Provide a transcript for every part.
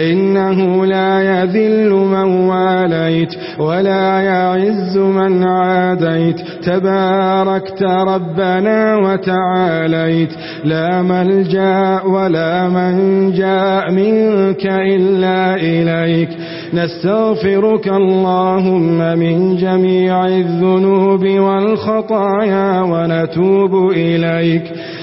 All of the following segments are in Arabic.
إنه لا يذل من واليت ولا يعز من عاديت. تباركت ربنا وتعاليت. لا ملجأ ولا من جاء منك إلا إليك. نستغفرك اللهم من جميع الذنوب والخطايا ونتوب إليك.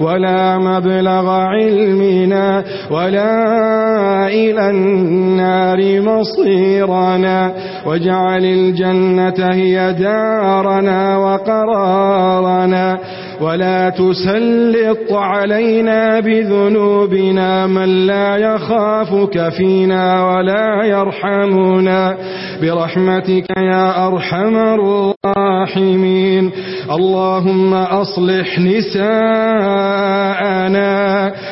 ولا مبلغ علمنا ولا إلى النار مصيرنا واجعل الجنة هي دارنا وقرارنا ولا تسلط علينا بذنوبنا من لا يخافك فينا ولا يرحمنا. برحمتك يا أرحم الراحمين. اللهم أصلح نساءنا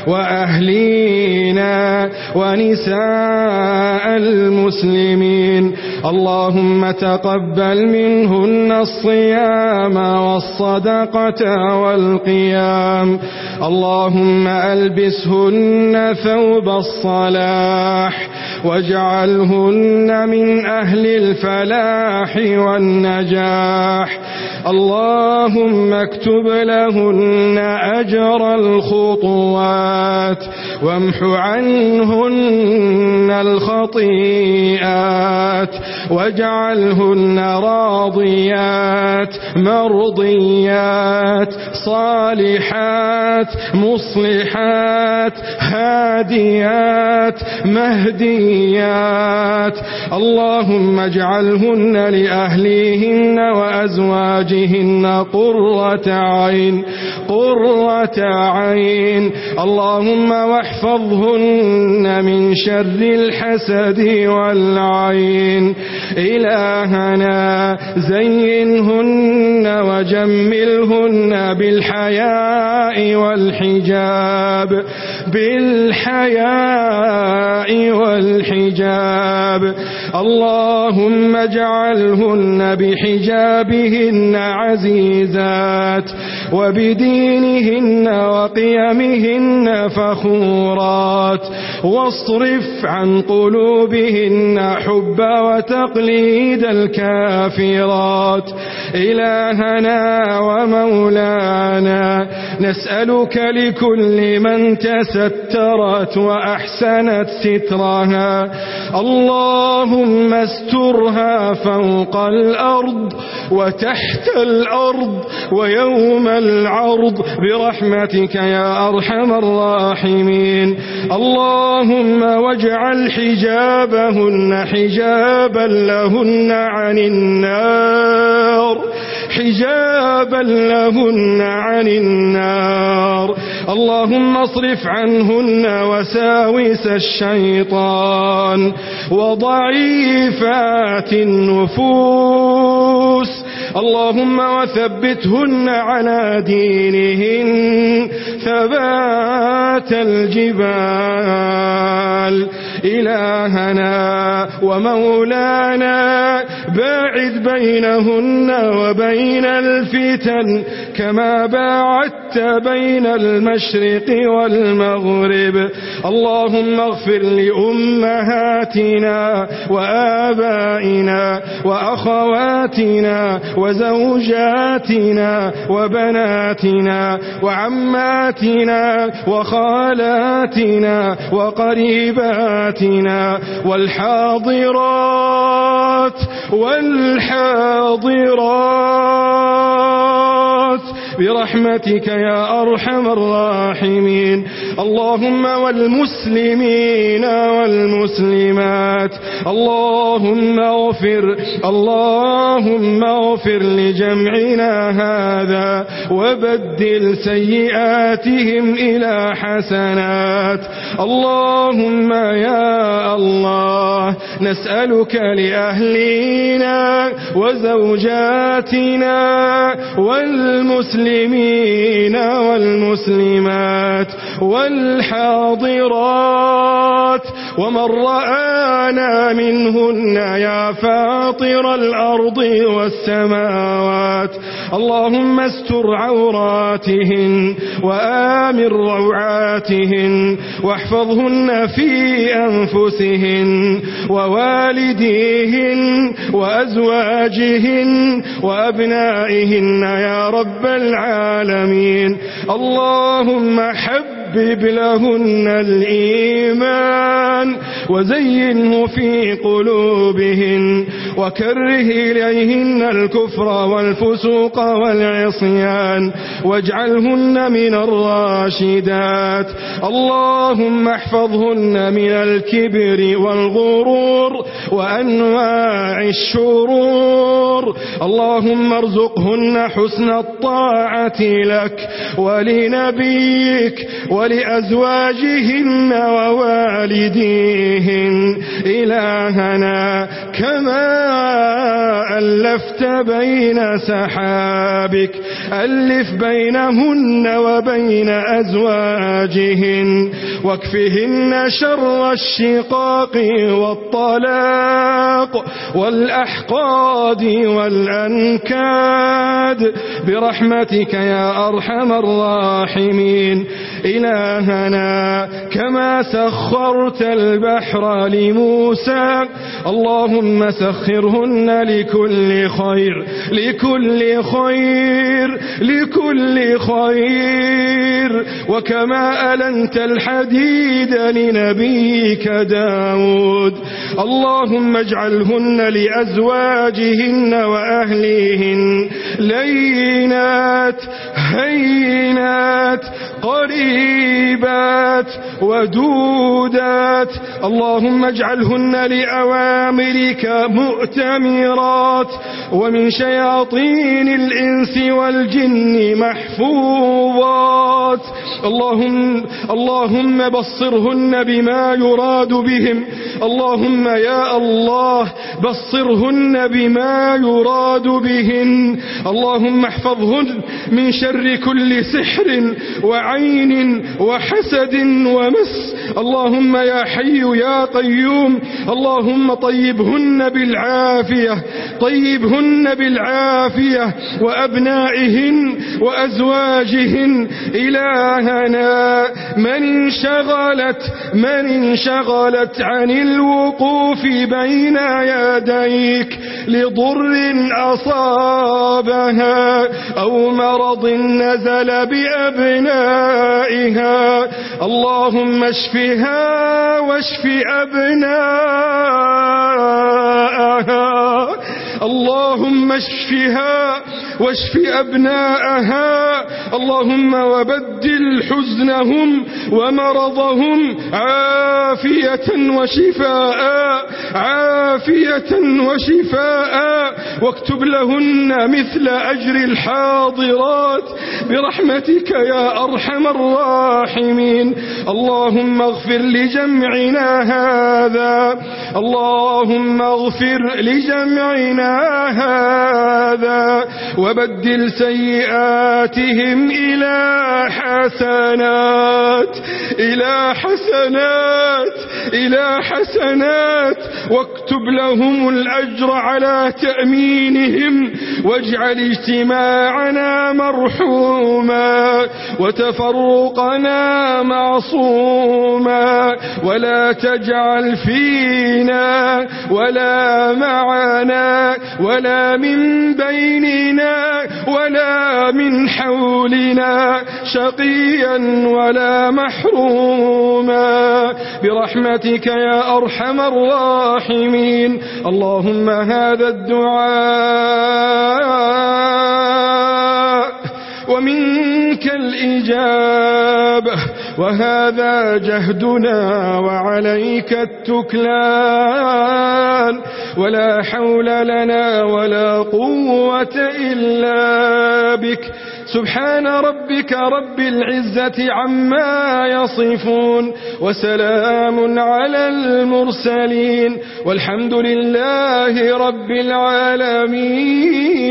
وأهلينا ونساء المسلمين. اللهم تقبل منهن الصيام والصدقة والقيام. اللهم ألبسهن ثوب الصلاح واجعلهن من أهل الفلاح والنجاح. اللهم اكتب لهن أجر الخطوات وامح عنهن الخطيئات واجعلهن راضيات مرضيات صالحات مصلحات هاديات مهديات. اللهم اجعلهن لأهليهن وأزواجهن قرة عين قرة عين. اللهم واحفظهن من شر الحسد والعين. إلهنا زينهن وجملهن بالحياء والحجاب. بالحياء والحجاب. اللهم اجعلهن بحجابهن عزيزات وبدينهن وقيمهن فخورات. واصرف عن قلوبهن حب وتقليد الكافرات. إلهنا ومولانا. نسألك لكل من تسترت وأحسنت سترها. اللهم استرها فوق الأرض وتحت الأرض ويوم العرض. برحمتك يا أرحم الراحمين. اللهم واجعل حجابهن حجابا لهن عن النار. النار حجابا لهن عن النار. اللهم اصرف عنهن وساوس الشيطان وضعيفات النفوس. اللهم وثبتهن على دينهن ثبات الجبال. إلهنا ومولانا باعد بينهن وبين الفتن. كما باعدت بين المشرق والمغرب اللهم اغفر لأمهاتنا وآبائنا وأخواتنا وزوجاتنا وبناتنا وعماتنا وخالاتنا وقريباتنا والحاضرات والحاضرات برحمتك يا أرحم الراحمين. اللهم والمسلمين والمسلمات. اللهم اغفر اللهم اغفر لجمعنا هذا وبدل سيئاتهم إلى حسنات. اللهم يا الله نسألك لأهلينا وزوجاتنا والمسلمين المسلمين والمسلمات والحاضرات ومن رآنا منهن يا فاطر الأرض والسماوات اللهم استر عوراتهن وآمن روعاتهن واحفظهن في أنفسهن ووالديهن وأزواجهن وأبنائهن يا رب العالمين اللهم حب حبب لهن الإيمان وزينه في قلوبهن وكره إليهن الكفر والفسوق والعصيان واجعلهن من الراشدات. اللهم احفظهن من الكبر والغرور وأنواع الشرور. اللهم ارزقهن حسن الطاعة لك ولنبيك ولأزواجهن ووالديهن. إلهنا كما ألفت بين سحابك ألف بينهن وبين أزواجهن واكفهن شر الشقاق والطلاق والأحقاد والأنكاد. برحمتك يا أرحم الراحمين. إلهنا كما سخرت البحر لموسى اللهم سخرهن لكل خير لكل خير لكل خير. وكما ألنت الحديد لنبيك داود. اللهم اجعلهن لأزواجهن وأهليهن لينات هينات قريبات ودودات. اللهم اجعلهن لأوامرك مؤتمرات. ومن شياطين الإنس والجن محفوظات. اللهم, اللهم بصرهن بما يراد بهم. اللهم يا الله بصرهن بما يراد بهن. اللهم احفظهن من شر كل سحر وعين وعين وحسد ومس. اللهم يا حي يا قيوم. اللهم طيبهن بالعافية. طيبهن بالعافية. وأبنائهن وأزواجهن. إلهنا من انشغلت من انشغلت عن الوقوف بين يديك لضر أصابها أو مرض نزل بأبنائها. اللهم اشفها واشف أبنائها اللهم اشفها واشف أبنائها اللهم وبدل حزنهم ومرضهم عافية وشفاء. عافية وشفاء واكتب لهن مثل أجر الحاضرات برحمتك يا أرحم الراحمين. اللهم اغفر لجمعنا هذا. اللهم اغفر لجمعنا هذا. وبدل سيئاتهم إلى حسنات. إلى حسنات. إلى حسنات واكتب لهم الأجر على تأمينهم واجعل اجتماعنا مرحوما وتفرقنا معصوما ولا تجعل فينا ولا معنا ولا من بيننا ولا من حولنا شقيا ولا محروما برحمتك يا أرحم الراحمين. اللهم هذا الدعاء ومنك الإجابة وهذا جهدنا وعليك التكلان. ولا حول لنا ولا قوة إلا بك. سبحان ربك رب العزة عما يصفون وسلام على المرسلين والحمد لله رب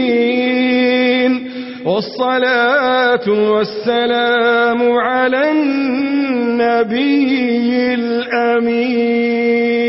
العالمين والصلاة والسلام على النبي الأمين